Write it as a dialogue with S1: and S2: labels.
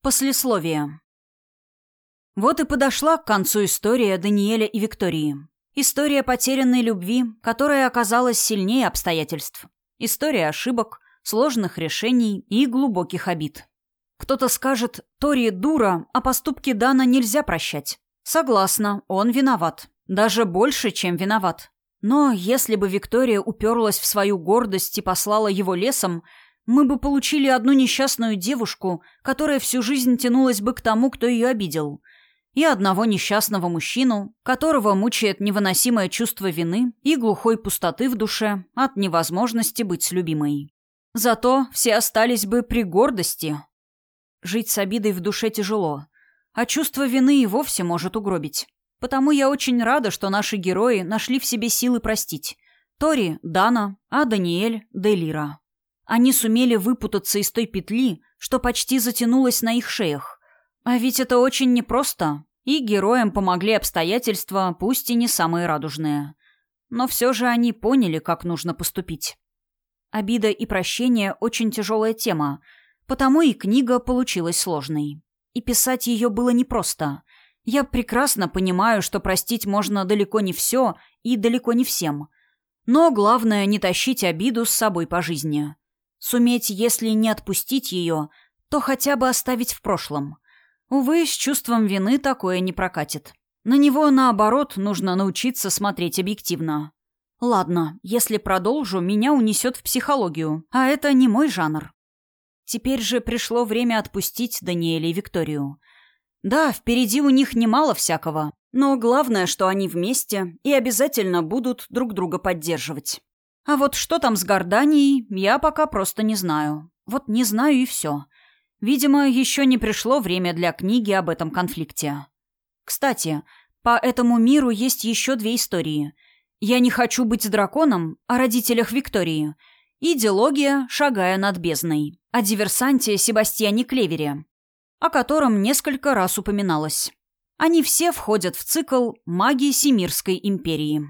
S1: Послесловие. Вот и подошла к концу история Даниэля и Виктории. История потерянной любви, которая оказалась сильнее обстоятельств. История ошибок, сложных решений и глубоких обид. Кто-то скажет, Тори дура, а поступки Дана нельзя прощать. Согласна, он виноват. Даже больше, чем виноват. Но если бы Виктория уперлась в свою гордость и послала его лесом, мы бы получили одну несчастную девушку, которая всю жизнь тянулась бы к тому, кто ее обидел, и одного несчастного мужчину, которого мучает невыносимое чувство вины и глухой пустоты в душе от невозможности быть с любимой. Зато все остались бы при гордости. Жить с обидой в душе тяжело, а чувство вины и вовсе может угробить. Потому я очень рада, что наши герои нашли в себе силы простить. Тори – Дана, а Даниэль – Делира. Они сумели выпутаться из той петли, что почти затянулась на их шеях. А ведь это очень непросто, и героям помогли обстоятельства, пусть и не самые радужные. Но все же они поняли, как нужно поступить. Обида и прощение – очень тяжелая тема, потому и книга получилась сложной. И писать ее было непросто. Я прекрасно понимаю, что простить можно далеко не все и далеко не всем. Но главное – не тащить обиду с собой по жизни. Суметь, если не отпустить ее, то хотя бы оставить в прошлом. Увы, с чувством вины такое не прокатит. На него, наоборот, нужно научиться смотреть объективно. Ладно, если продолжу, меня унесет в психологию, а это не мой жанр. Теперь же пришло время отпустить Даниэля и Викторию. Да, впереди у них немало всякого, но главное, что они вместе и обязательно будут друг друга поддерживать. А вот что там с Горданией, я пока просто не знаю. Вот не знаю и все. Видимо, еще не пришло время для книги об этом конфликте. Кстати, по этому миру есть еще две истории. «Я не хочу быть драконом» о родителях Виктории и «Дилогия, шагая над бездной» о диверсанте Себастьяне Клевере, о котором несколько раз упоминалось. Они все входят в цикл «Магии Семирской империи».